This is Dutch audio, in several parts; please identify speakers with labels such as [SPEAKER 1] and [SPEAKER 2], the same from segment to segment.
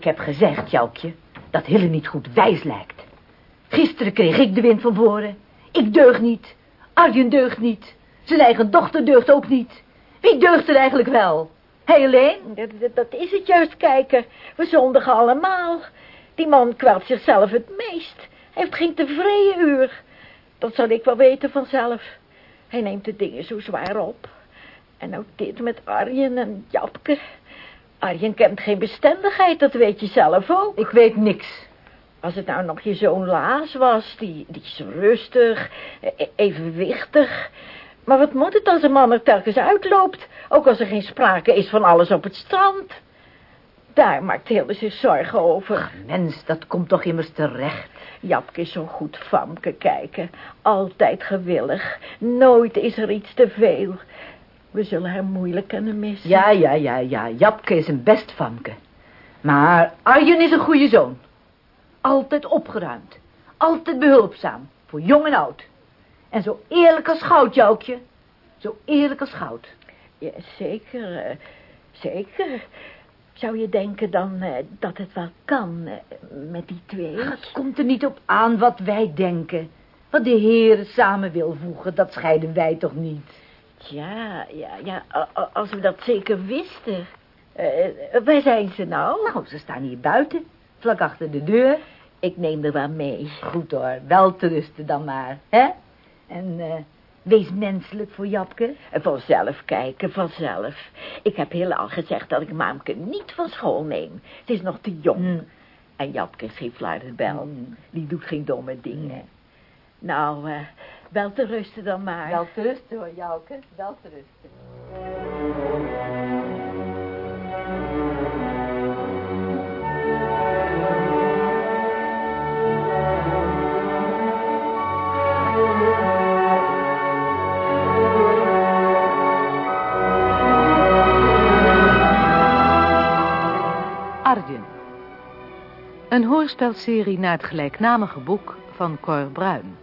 [SPEAKER 1] Ik heb gezegd, Joukje, dat Hille niet goed wijs lijkt. Gisteren kreeg ik de wind van voren. Ik deug niet. Arjen deugt niet. Zijn eigen dochter deugt ook niet. Wie deugt er eigenlijk wel? Hij alleen?
[SPEAKER 2] Dat, dat, is het juist, kijken. We zondigen allemaal. Die man kwelt zichzelf het meest. Hij heeft geen tevreden uur. Dat zal ik wel weten vanzelf. Hij neemt de dingen zo zwaar op. En nou dit met Arjen en Japke. Arjen kent geen bestendigheid, dat weet je zelf ook.
[SPEAKER 1] Ik weet niks.
[SPEAKER 2] Als het nou nog je zoon Laas was, die, die is rustig, e- evenwichtig. Maar wat moet het als een man er telkens uitloopt, ook als er geen sprake is van alles op het strand? Daar maakt Hilde zich zorgen over.
[SPEAKER 1] Mens, dat komt toch immers terecht.
[SPEAKER 2] Japke is zo goed famke kijken. Altijd gewillig. Nooit is er iets te veel. We zullen hem moeilijk kunnen missen.
[SPEAKER 1] Ja, ja, ja, ja. Japke is een best famke. Maar Arjen is een goede zoon. Altijd opgeruimd. Altijd behulpzaam. Voor jong en oud. En zo eerlijk als goud, Joukje. Zo eerlijk als goud.
[SPEAKER 2] Ja, zeker, eh, zeker. Zou je denken dan eh, dat het wel kan eh, met die twee?
[SPEAKER 1] Het komt er niet op aan wat wij denken. Wat de Heer samen wil voegen, dat scheiden wij toch niet.
[SPEAKER 2] Ja, ja, ja, als we dat zeker wisten. Eh, waar zijn ze nou?
[SPEAKER 1] Nou, ze staan hier buiten, vlak achter de deur.
[SPEAKER 2] Ik neem er wel mee.
[SPEAKER 1] Goed hoor, wel te rusten dan maar, hè? En eh, wees menselijk voor Japke.
[SPEAKER 2] Eh, Vanzelf kijken, vanzelf. Ik heb heel al gezegd dat ik Maamke niet van school neem. Ze is nog te jong.
[SPEAKER 1] Mm.
[SPEAKER 2] En Japke is geen fluitenbel.
[SPEAKER 1] Mm.
[SPEAKER 2] Die doet geen domme dingen. Nou, eh, wel te rusten dan maar.
[SPEAKER 1] Wel te rusten hoor, Jouke, wel te rusten.
[SPEAKER 3] Arjen. Een hoorspelserie naar het gelijknamige boek van Cor Bruin.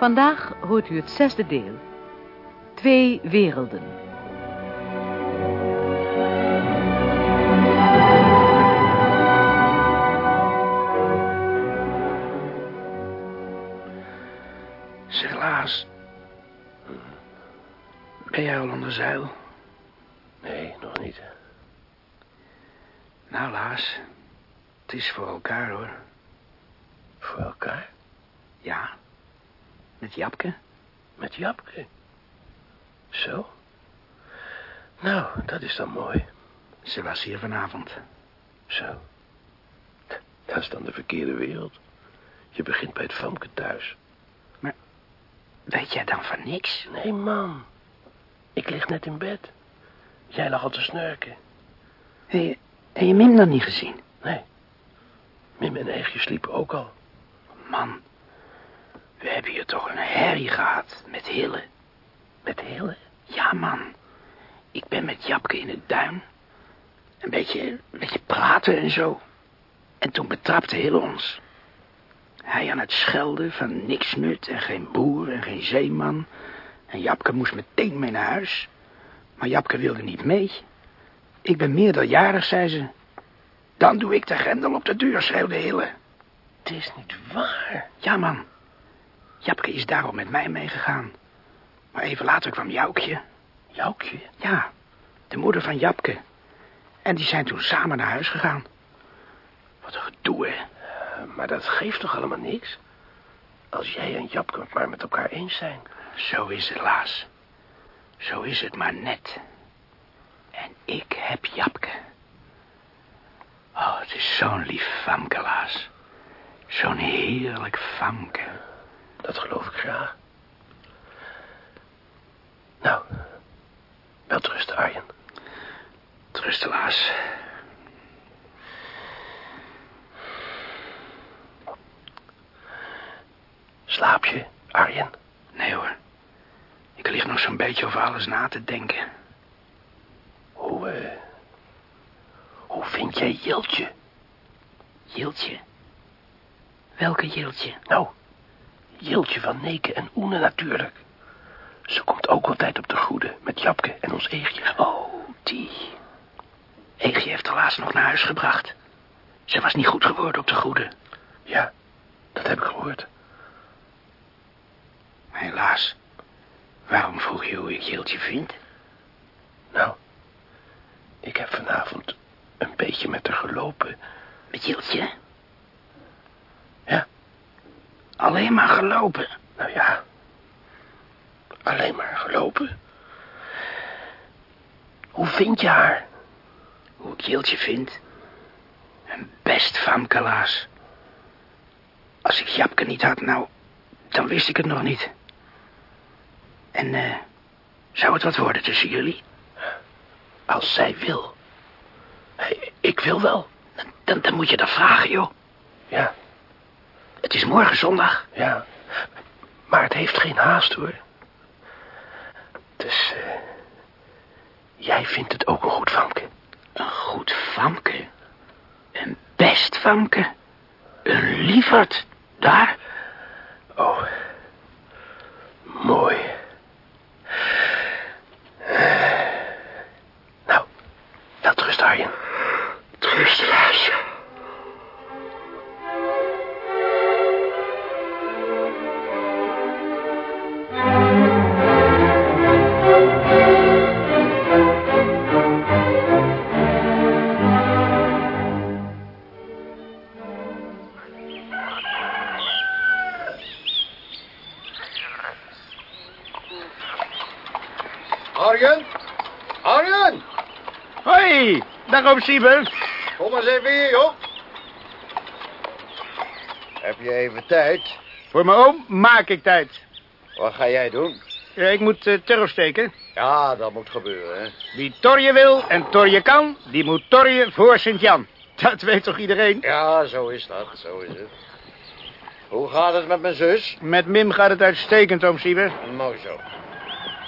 [SPEAKER 3] Vandaag hoort u het zesde deel. Twee werelden.
[SPEAKER 4] Zeg, Laas. Ben jij al onder zeil? Nee, nog niet. Nou, Laas. Het is voor elkaar, hoor. Voor elkaar? Ja. Met Japke. Met Japke? Zo? Nou, dat is dan mooi. Ze was hier vanavond. Zo. Dat is dan de verkeerde wereld. Je begint bij het Famke thuis. Weet jij dan van niks? Nee, man. Ik lig net in bed. Jij lag al te snurken. Heb je, heb je Mim dan niet gezien? Nee. Mim en Eegje sliepen ook al. Man, we hebben hier toch een herrie gehad met Hille. Met Hille? Ja, man. Ik ben met Japke in het duin. Een beetje, een beetje praten en zo. En toen betrapte Hille ons. Hij aan het schelden van niks nut en geen boer en geen zeeman. En Japke moest meteen mee naar huis. Maar Japke wilde niet mee. Ik ben meerderjarig, zei ze. Dan doe ik de grendel op de deur, schreeuwde Hille. Het is niet waar. Ja, man. Japke is daarom met mij meegegaan. Maar even later kwam Joukje. Joukje? Ja, de moeder van Japke. En die zijn toen samen naar huis gegaan. Wat een gedoe, hè? Maar dat geeft toch allemaal niks? Als jij en Japke het maar met elkaar eens zijn. Zo is het, Laas. Zo is het maar net. En ik heb Japke. Oh, het is zo'n lief famke, Laas. Zo'n heerlijk famke. Dat geloof ik graag. Nou, wel rusten, Arjen. Trusten, Laas. Slaap je, Arjen? Nee hoor. Ik lig nog zo'n beetje over alles na te denken. Hoe, eh... Hoe vind jij Jiltje? Jiltje? Welke Jiltje? Nou, Jiltje van Neken en Oene natuurlijk. Ze komt ook altijd op de goede met Japke en ons Eegje. Oh, die.
[SPEAKER 5] Eegje heeft haar laatst nog naar huis gebracht. Ze was niet goed geworden op de goede. Ja, dat heb ik gehoord. Helaas. Waarom vroeg je hoe ik Jeeltje vind? Nou, ik heb vanavond een beetje met haar gelopen. Met Jeeltje? Ja. Alleen maar gelopen? Nou ja, alleen maar gelopen. Hoe vind je haar? Hoe ik Jeeltje vind? Een best famkelaas. Als ik Japke niet had, nou, dan wist ik het nog niet. En, eh, zou het wat worden tussen jullie? Als zij wil. Ik wil wel. Dan, dan moet je dat vragen, joh. Ja. Het is morgen zondag. Ja. Maar het heeft geen haast, hoor. Dus, eh... jij vindt het ook een goed famke? Een goed famke? Een best famke? Een lieverd? Daar? Oh, mooi.
[SPEAKER 6] Arjen? Arjen?
[SPEAKER 5] Hoi, dag oom Siebe.
[SPEAKER 6] Kom eens even hier, joh. Heb je even tijd?
[SPEAKER 5] Voor mijn oom maak ik tijd.
[SPEAKER 6] Wat ga jij doen?
[SPEAKER 5] Ja, ik moet uh, terror steken.
[SPEAKER 6] Ja, dat moet gebeuren, hè.
[SPEAKER 5] Wie torje wil en torje kan, die moet torje voor Sint-Jan. Dat weet toch iedereen?
[SPEAKER 6] Ja, zo is dat, zo is het. Hoe gaat het met mijn zus?
[SPEAKER 5] Met Mim gaat het uitstekend, oom Siebe.
[SPEAKER 6] Mooi zo.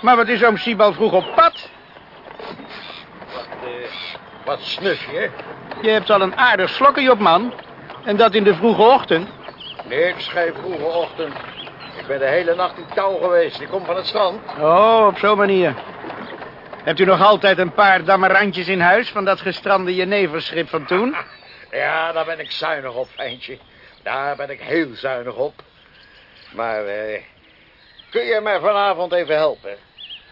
[SPEAKER 5] Maar wat is oom Siebe al vroeg op pad?
[SPEAKER 6] Wat, eh, wat snuf je?
[SPEAKER 5] Je hebt al een aardig slokje op, man. En dat in de vroege ochtend.
[SPEAKER 6] Niks, geen vroege ochtend. Ik ben de hele nacht in touw geweest. Ik kom van het strand.
[SPEAKER 5] Oh, op zo'n manier. Hebt u nog altijd een paar dammerandjes in huis... van dat gestrande jeneverschip van toen?
[SPEAKER 6] Ja, daar ben ik zuinig op, Eindje. Daar ben ik heel zuinig op. Maar, eh, kun je mij vanavond even helpen?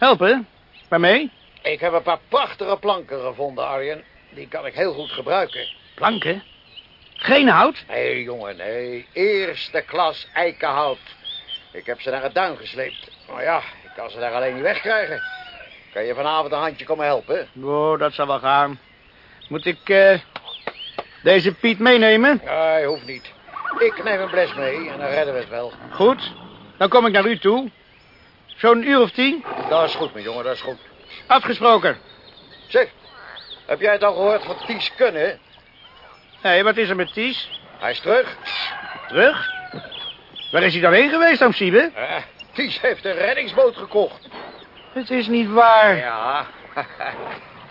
[SPEAKER 5] Helpen? Waarmee?
[SPEAKER 6] Ik heb een paar prachtige planken gevonden, Arjen. Die kan ik heel goed gebruiken.
[SPEAKER 5] Planken? Geen hout?
[SPEAKER 6] Nee, jongen, nee. Eerste klas eikenhout. Ik heb ze naar het duin gesleept. Maar ja, ik kan ze daar alleen niet wegkrijgen. Kan je vanavond een handje komen helpen?
[SPEAKER 5] Oh, dat zal wel gaan. Moet ik eh, deze Piet meenemen?
[SPEAKER 6] Nee, hoeft niet. Ik neem een bles mee en dan redden we het wel.
[SPEAKER 5] Goed, dan kom ik naar u toe. Zo'n uur of tien?
[SPEAKER 6] Dat is goed, mijn jongen, dat is goed.
[SPEAKER 5] Afgesproken.
[SPEAKER 6] Zeg, heb jij het al gehoord van Ties Kunnen?
[SPEAKER 5] Hé, hey, wat is er met Ties?
[SPEAKER 6] Hij is terug.
[SPEAKER 5] Terug? Waar is hij dan heen geweest, oom Siebe?
[SPEAKER 6] Eh, Ties heeft een reddingsboot gekocht.
[SPEAKER 5] Het is niet waar.
[SPEAKER 6] Ja,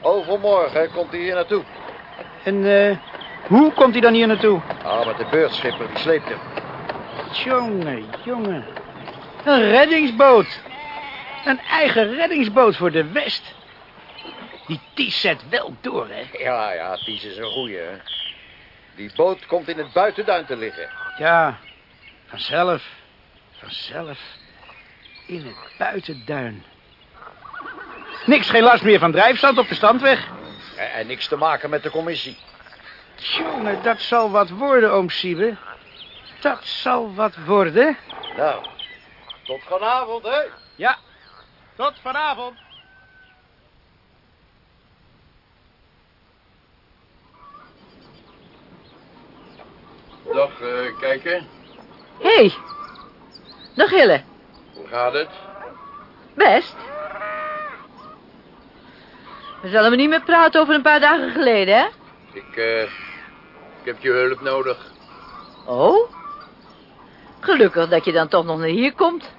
[SPEAKER 6] overmorgen komt hij hier naartoe.
[SPEAKER 5] En eh, hoe komt hij dan hier naartoe?
[SPEAKER 6] Ah, met de beurtschipper, die sleept hem.
[SPEAKER 5] Jongen, jongen. Een reddingsboot. Een eigen reddingsboot voor de West. Die Ties zet wel door, hè?
[SPEAKER 6] Ja, ja, Ties is een goeie, hè. Die boot komt in het buitenduin te liggen.
[SPEAKER 5] Ja, vanzelf. Vanzelf. In het buitenduin. Niks, geen last meer van drijfzand op de standweg.
[SPEAKER 6] En, en niks te maken met de commissie.
[SPEAKER 5] Jongen, dat zal wat worden, oom Siebe. Dat zal wat worden.
[SPEAKER 6] Nou, tot vanavond, hè?
[SPEAKER 5] Ja, tot vanavond.
[SPEAKER 7] Dag, uh, kijken.
[SPEAKER 1] Hé, hey. dag Hille.
[SPEAKER 7] Hoe gaat het?
[SPEAKER 1] Best. We zullen we niet meer praten over een paar dagen geleden, hè?
[SPEAKER 7] Ik, uh, ik heb je hulp nodig.
[SPEAKER 1] Oh? Gelukkig dat je dan toch nog naar hier komt.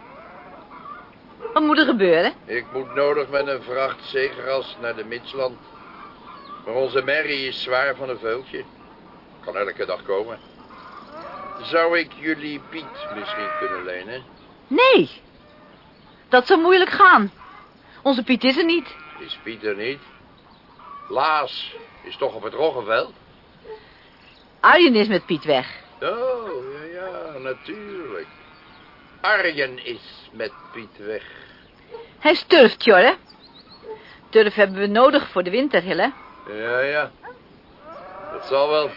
[SPEAKER 1] Wat moet er gebeuren?
[SPEAKER 7] Ik moet nodig met een vracht zeegras naar de Midsland. Maar onze Mary is zwaar van een veultje. Kan elke dag komen. Zou ik jullie Piet misschien kunnen lenen?
[SPEAKER 1] Nee. Dat zou moeilijk gaan. Onze Piet is er niet.
[SPEAKER 7] Is Piet er niet? Laas, Is toch op het Roggeveld?
[SPEAKER 1] Arjen is met Piet weg.
[SPEAKER 7] Oh, ja, ja, natuurlijk. Arjen is met Piet weg.
[SPEAKER 1] Hij sturft, Jorre. Turf hebben we nodig voor de winter, Hille.
[SPEAKER 7] Ja, ja. Dat zal wel.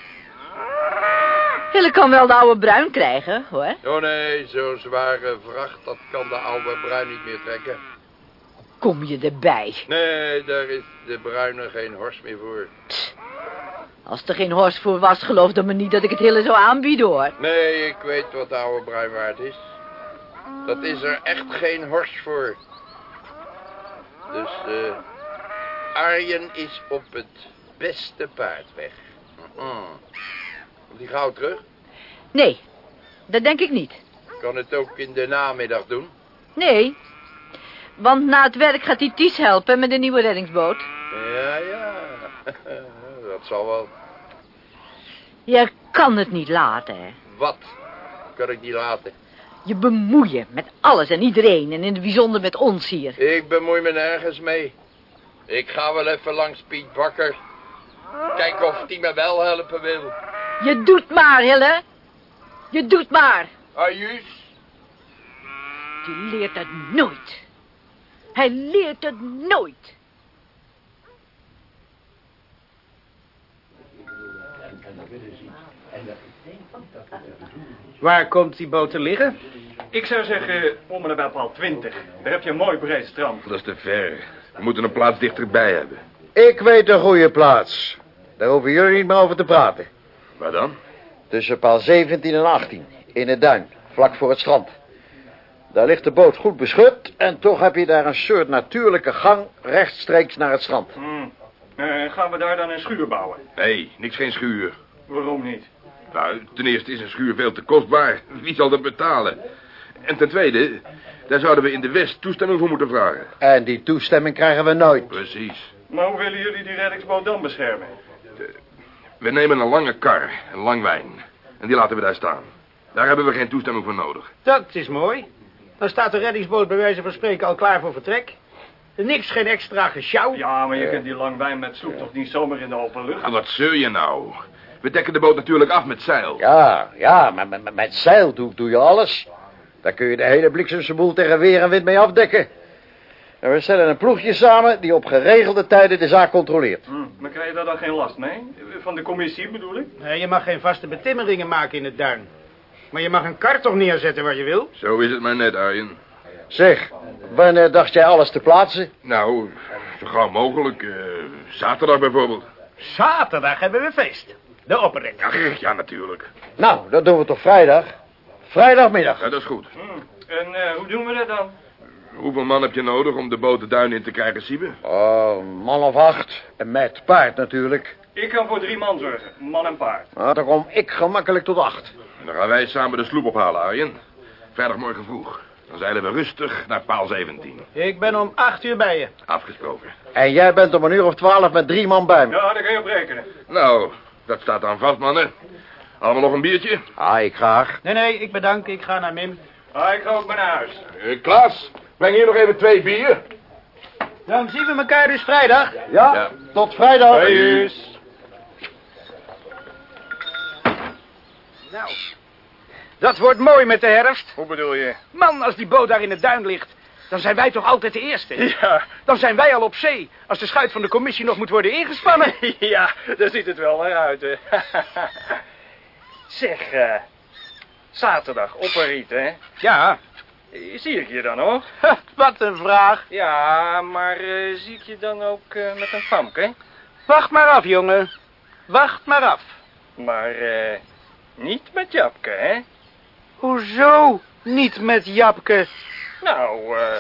[SPEAKER 1] Hille kan wel de oude bruin krijgen, hoor.
[SPEAKER 7] Oh nee, zo'n zware vracht, dat kan de oude bruin niet meer trekken.
[SPEAKER 1] Kom je erbij?
[SPEAKER 7] Nee, daar is de bruine geen hors meer voor.
[SPEAKER 1] Als er geen horst voor was, geloofde me niet dat ik het Hille zou aanbieden, hoor.
[SPEAKER 7] Nee, ik weet wat de oude bruin waard is. Dat is er echt geen hors voor. Dus, eh... Arjen is op het beste paard weg. Mhm. Komt hij gauw terug?
[SPEAKER 1] Nee, dat denk ik niet.
[SPEAKER 7] Kan het ook in de namiddag doen?
[SPEAKER 1] Nee, want na het werk gaat hij Ties helpen met de nieuwe reddingsboot.
[SPEAKER 7] Ja, ja. Dat zal wel.
[SPEAKER 1] Je kan het niet laten, hè.
[SPEAKER 7] Wat kan ik niet laten?
[SPEAKER 1] Je bemoeien met alles en iedereen en in het bijzonder met ons hier.
[SPEAKER 7] Ik bemoei me nergens mee. Ik ga wel even langs Piet Bakker. Kijken of die me wel helpen wil.
[SPEAKER 1] Je doet maar, Hille. Je doet maar.
[SPEAKER 7] Ajuus.
[SPEAKER 1] Die leert het nooit. Hij leert het nooit.
[SPEAKER 5] Waar komt die boot te liggen?
[SPEAKER 8] Ik zou zeggen, om en bij paal 20. Daar heb je een mooi breed strand.
[SPEAKER 9] Dat is te ver. We moeten een plaats dichterbij hebben.
[SPEAKER 6] Ik weet een goede plaats. Daar hoeven jullie niet meer over te praten.
[SPEAKER 9] Waar dan?
[SPEAKER 6] Tussen paal 17 en 18. In het duin. Vlak voor het strand. Daar ligt de boot goed beschut. En toch heb je daar een soort natuurlijke gang rechtstreeks naar het strand.
[SPEAKER 8] Hmm. Eh, gaan we daar dan een schuur bouwen?
[SPEAKER 9] Nee, niks geen schuur.
[SPEAKER 8] Waarom niet?
[SPEAKER 9] Nou, ten eerste is een schuur veel te kostbaar. Wie zal dat betalen? En ten tweede, daar zouden we in de West toestemming voor moeten vragen.
[SPEAKER 6] En die toestemming krijgen we nooit.
[SPEAKER 9] Precies.
[SPEAKER 8] Maar hoe willen jullie die reddingsboot dan beschermen?
[SPEAKER 9] We nemen een lange kar, een lang wijn. En die laten we daar staan. Daar hebben we geen toestemming voor nodig.
[SPEAKER 5] Dat is mooi. Dan staat de reddingsboot bij wijze van spreken al klaar voor vertrek. Niks, geen extra gesjouw.
[SPEAKER 8] Ja, maar je kunt die lang wijn met soep toch niet zomaar in de open lucht?
[SPEAKER 9] En wat zeur je nou? We dekken de boot natuurlijk af met zeil.
[SPEAKER 6] Ja, ja, maar met, met, met zeil doe, doe je alles. Daar kun je de hele bliksemse boel tegen weer en wind mee afdekken. En we stellen een ploegje samen die op geregelde tijden de zaak controleert.
[SPEAKER 8] Hm, maar krijg je daar dan geen last mee? Van de commissie bedoel ik?
[SPEAKER 5] Nee, je mag geen vaste betimmeringen maken in het duin. Maar je mag een kar toch neerzetten waar je wil?
[SPEAKER 9] Zo is het maar net, Arjen.
[SPEAKER 6] Zeg, wanneer dacht jij alles te plaatsen?
[SPEAKER 9] Nou, zo gauw mogelijk. eh, zaterdag bijvoorbeeld.
[SPEAKER 5] Zaterdag hebben we feest. De opperrek.
[SPEAKER 9] Ja, ja, natuurlijk.
[SPEAKER 6] Nou, dat doen we toch vrijdag? Vrijdagmiddag.
[SPEAKER 9] Ja, dat is goed.
[SPEAKER 8] Hm. En eh, hoe doen we dat dan?
[SPEAKER 9] Hoeveel man heb je nodig om de boot de duin in te krijgen, Siebe?
[SPEAKER 6] Oh, man of acht. En met paard natuurlijk.
[SPEAKER 8] Ik kan voor drie man zorgen, man en paard.
[SPEAKER 6] Nou, dan kom ik gemakkelijk tot acht.
[SPEAKER 9] En dan gaan wij samen de sloep ophalen, Arjen. Vrijdagmorgen vroeg. Dan zeilen we rustig naar paal 17.
[SPEAKER 5] Ik ben om acht uur bij je.
[SPEAKER 9] Afgesproken.
[SPEAKER 6] En jij bent om een uur of twaalf met drie man bij me.
[SPEAKER 8] Ja, daar kan je op rekenen.
[SPEAKER 9] Nou, dat staat dan vast, mannen. Allemaal nog een biertje?
[SPEAKER 6] Ah, ik graag.
[SPEAKER 5] Nee, nee, ik bedank. Ik ga naar Mim.
[SPEAKER 8] Ah, ik ga ook maar naar huis.
[SPEAKER 9] Eh, Klaas, breng hier nog even twee bier.
[SPEAKER 5] Dan zien we elkaar dus vrijdag.
[SPEAKER 6] Ja,
[SPEAKER 9] Ja.
[SPEAKER 6] tot vrijdag.
[SPEAKER 5] Nou, dat wordt mooi met de herfst.
[SPEAKER 8] Hoe bedoel je?
[SPEAKER 5] Man, als die boot daar in het duin ligt, dan zijn wij toch altijd de eerste.
[SPEAKER 8] Ja,
[SPEAKER 5] Dan zijn wij al op zee, als de schuit van de commissie nog moet worden ingespannen.
[SPEAKER 8] ja, daar ziet het wel naar uit, hè. zeg, eh, zaterdag, opperriet, hè.
[SPEAKER 5] Ja,
[SPEAKER 8] Eh, Zie ik je dan nog?
[SPEAKER 5] wat een vraag.
[SPEAKER 8] Ja, maar eh, zie ik je dan ook met een famke?
[SPEAKER 5] Wacht maar af, jongen. Wacht maar af.
[SPEAKER 8] Maar eh, niet met Japke, hè?
[SPEAKER 5] Hoezo niet met Japke?
[SPEAKER 8] Nou, eh,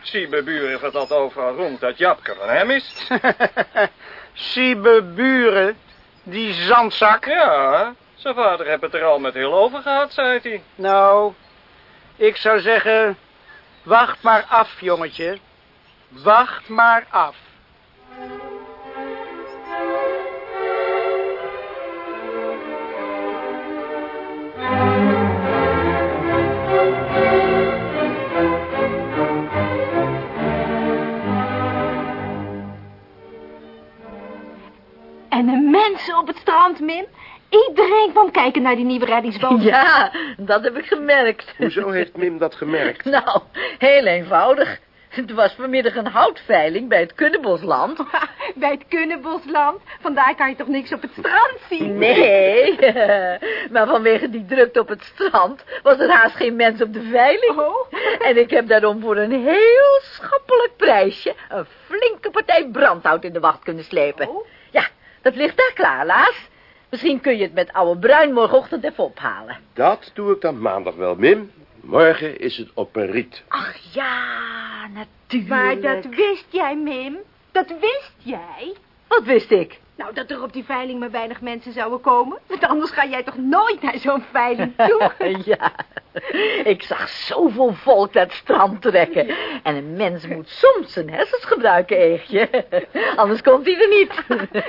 [SPEAKER 8] Siebe Buren vertelt overal rond dat Japke van hem is.
[SPEAKER 5] Siebe Buren, die zandzak.
[SPEAKER 8] Ja, zijn vader heeft het er al met heel over gehad, zei hij.
[SPEAKER 5] Nou, ik zou zeggen, wacht maar af, jongetje. Wacht maar af.
[SPEAKER 1] En
[SPEAKER 10] mensen op het strand, Mim. Iedereen kwam kijken naar die nieuwe reddingsboot.
[SPEAKER 1] Ja, dat heb ik gemerkt.
[SPEAKER 11] Hoezo heeft Mim dat gemerkt?
[SPEAKER 1] Nou, heel eenvoudig. Het was vanmiddag een houtveiling bij het Kunnebosland.
[SPEAKER 10] Bij het Kunnebosland. Vandaar kan je toch niks op het strand zien?
[SPEAKER 1] Nee, maar vanwege die drukte op het strand was er haast geen mens op de veiling.
[SPEAKER 10] Oh.
[SPEAKER 1] En ik heb daarom voor een heel schappelijk prijsje een flinke partij brandhout in de wacht kunnen slepen.
[SPEAKER 10] Oh.
[SPEAKER 1] Ja, dat ligt daar klaar, Laas. Misschien kun je het met oude bruin morgenochtend even ophalen.
[SPEAKER 11] Dat doe ik dan maandag wel, Mim. Morgen is het op een riet.
[SPEAKER 1] Ach ja, natuurlijk.
[SPEAKER 10] Maar dat wist jij, Mim. Dat wist jij.
[SPEAKER 1] Wat wist ik?
[SPEAKER 10] Nou, dat er op die veiling maar weinig mensen zouden komen. Want anders ga jij toch nooit naar zo'n veiling toe?
[SPEAKER 1] ja, ik zag zoveel volk naar het strand trekken. En een mens moet soms zijn hersens gebruiken, Eegje. Anders komt hij er niet.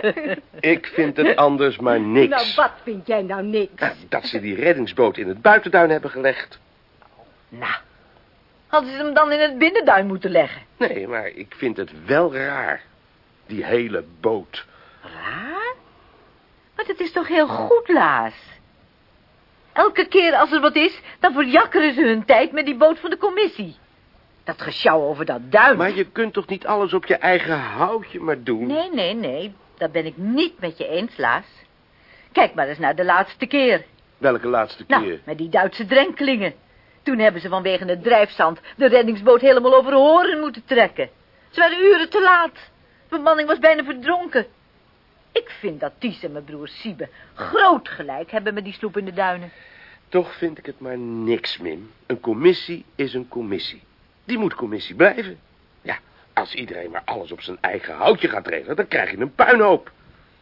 [SPEAKER 11] Ik vind het anders maar niks.
[SPEAKER 10] Nou, wat vind jij nou niks?
[SPEAKER 11] Nou, Dat ze die reddingsboot in het buitenduin hebben gelegd.
[SPEAKER 1] Nou, hadden ze hem dan in het binnenduin moeten leggen.
[SPEAKER 11] Nee, maar ik vind het wel raar. Die hele boot.
[SPEAKER 1] Raar? Maar dat is toch heel goed, Laas? Elke keer als er wat is, dan verjakkeren ze hun tijd met die boot van de commissie. Dat gesjouw over dat duin.
[SPEAKER 11] Maar je kunt toch niet alles op je eigen houtje maar doen?
[SPEAKER 1] Nee, nee, nee. Dat ben ik niet met je eens, Laas. Kijk maar eens naar de laatste keer.
[SPEAKER 11] Welke laatste
[SPEAKER 1] Nou,
[SPEAKER 11] keer?
[SPEAKER 1] met die Duitse drenkelingen. Toen hebben ze vanwege het drijfzand de reddingsboot helemaal over horen moeten trekken. Ze waren uren te laat. De bemanning was bijna verdronken. Ik vind dat Ties en mijn broer Siebe groot gelijk hebben met die sloep in de duinen.
[SPEAKER 11] Toch vind ik het maar niks, Mim. Een commissie is een commissie. Die moet commissie blijven. Ja, als iedereen maar alles op zijn eigen houtje gaat regelen, dan krijg je een puinhoop.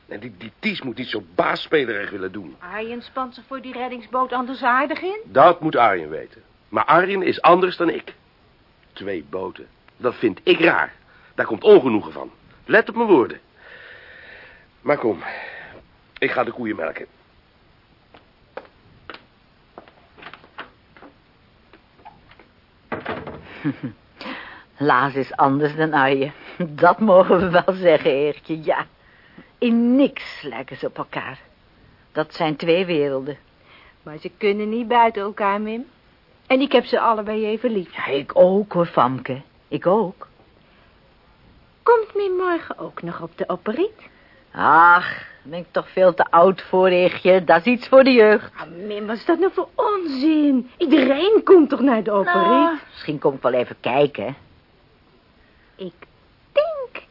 [SPEAKER 11] En die, die Ties moet niet zo baasspelerig willen doen.
[SPEAKER 10] Arjen spant zich voor die reddingsboot anders aardig in.
[SPEAKER 11] Dat moet Arjen weten. Maar Arjen is anders dan ik. Twee boten. Dat vind ik raar. Daar komt ongenoegen van. Let op mijn woorden. Maar kom, ik ga de koeien melken.
[SPEAKER 1] Laas is anders dan Arje. Dat mogen we wel zeggen, Eertje, ja. In niks lijken ze op elkaar. Dat zijn twee werelden.
[SPEAKER 10] Maar ze kunnen niet buiten elkaar, Mim. En ik heb ze allebei even lief.
[SPEAKER 1] Ja, ik ook hoor, Famke. Ik ook.
[SPEAKER 10] Komt Mim morgen ook nog op de operiet?
[SPEAKER 1] Ach, ben ik toch veel te oud voor, Eegje. Dat is iets voor de jeugd.
[SPEAKER 10] Ah, Mim, wat is dat nou voor onzin? Iedereen komt toch naar de?
[SPEAKER 1] Nou, misschien kom ik wel even kijken.
[SPEAKER 10] Ik denk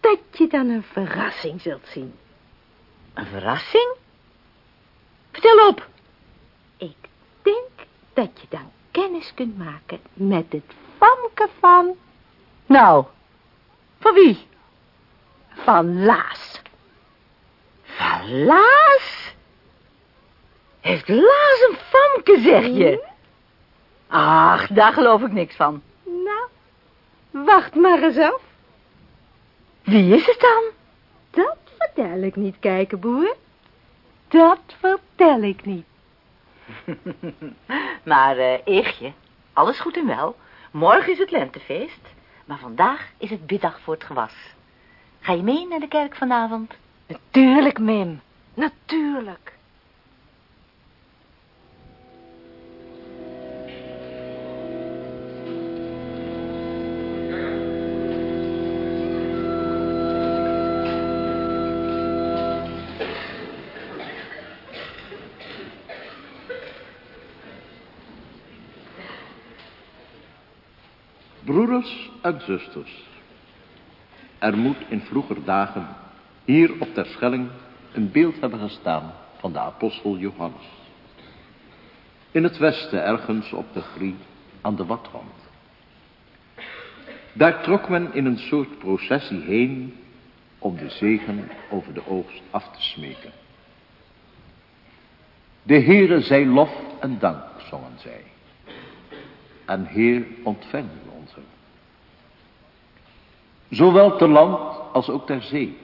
[SPEAKER 10] dat je dan een verrassing zult zien.
[SPEAKER 1] Een verrassing? Vertel op.
[SPEAKER 10] Ik denk dat je dan kennis kunt maken met het famke van...
[SPEAKER 1] Nou, van wie?
[SPEAKER 10] van Laas.
[SPEAKER 1] Laas? Heeft Laas een famke, zeg je? Ach, daar geloof ik niks van.
[SPEAKER 10] Nou, wacht maar eens af.
[SPEAKER 1] Wie is het dan?
[SPEAKER 10] Dat vertel ik niet, kijkenboer. Dat vertel ik niet.
[SPEAKER 1] maar, eh Eegje, alles goed en wel. Morgen is het lentefeest, maar vandaag is het biddag voor het gewas. Ga je mee naar de kerk vanavond?
[SPEAKER 10] Natuurlijk, Mim. Natuurlijk.
[SPEAKER 12] Broeders en zusters, er moet in vroeger dagen hier op ter Schelling een beeld hebben gestaan van de apostel Johannes. In het westen ergens op de Grie aan de Watrand. Daar trok men in een soort processie heen om de zegen over de oogst af te smeken. De Heere zij lof en dank, zongen zij. En Heer, ontvang onze. Zowel te land als ook ter zee.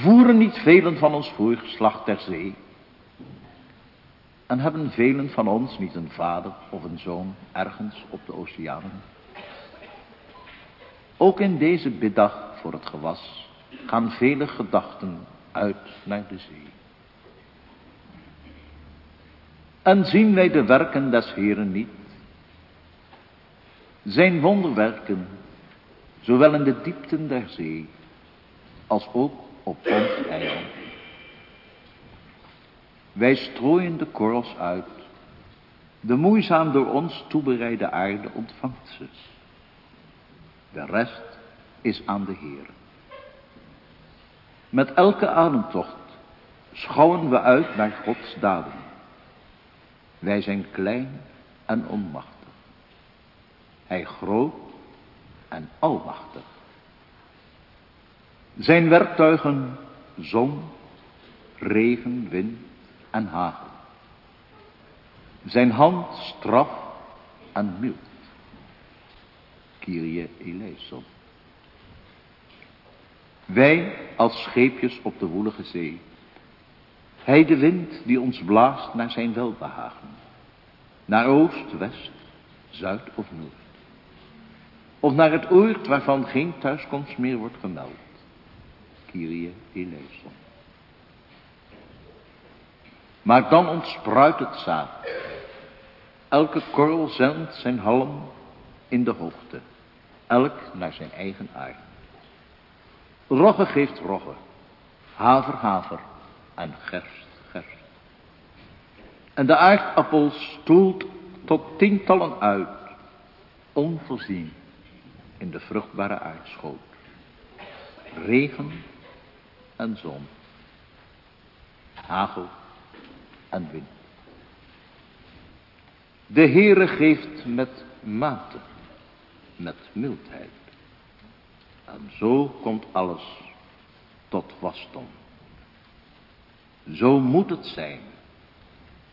[SPEAKER 12] Voeren niet velen van ons voorgeslacht ter zee? En hebben velen van ons niet een vader of een zoon ergens op de oceanen? Ook in deze biddag voor het gewas gaan vele gedachten uit naar de zee. En zien wij de werken des Heren niet? Zijn wonderwerken, zowel in de diepten der zee, als ook op ons eiland. Wij strooien de korrels uit, de moeizaam door ons toebereide aarde ontvangt ze. De rest is aan de Heer. Met elke ademtocht schouwen we uit naar Gods daden. Wij zijn klein en onmachtig. Hij groot en almachtig. Zijn werktuigen zon, regen, wind en hagel. Zijn hand straf en mild. Kyrie eleison. Wij als scheepjes op de woelige zee. Hij de wind die ons blaast naar zijn welbehagen. Naar oost, west, zuid of noord. Of naar het oord waarvan geen thuiskomst meer wordt gemeld. Kyrie eleison. Maar dan ontspruit het zaad. Elke korrel zendt zijn halm in de hoogte. Elk naar zijn eigen aard. Rogge geeft rogge. Haver, haver. En gerst, gerst. En de aardappel stoelt tot tientallen uit. Onvoorzien. In de vruchtbare aardschoot. Regen en zon. Hagel en wind. De Heere geeft met mate, met mildheid. En zo komt alles tot wasdom. Zo moet het zijn.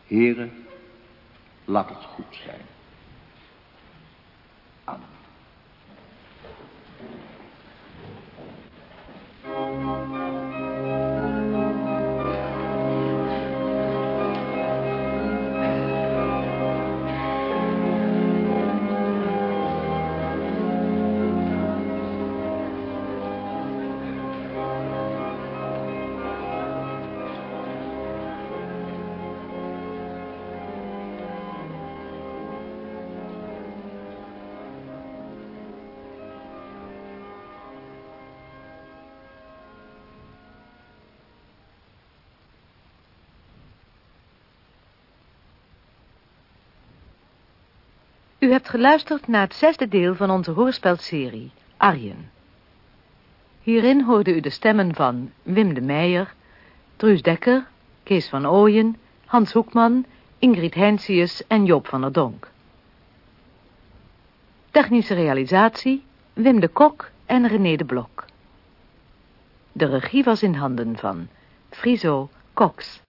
[SPEAKER 12] Heere, laat het goed zijn. Amen.
[SPEAKER 1] U hebt geluisterd naar het zesde deel van onze hoorspelserie, Arjen. Hierin hoorde u de stemmen van Wim de Meijer, Truus Dekker, Kees van Ooyen, Hans Hoekman, Ingrid Heinsius en Joop van der Donk. Technische realisatie, Wim de Kok en René de Blok. De regie was in handen van Friso Cox.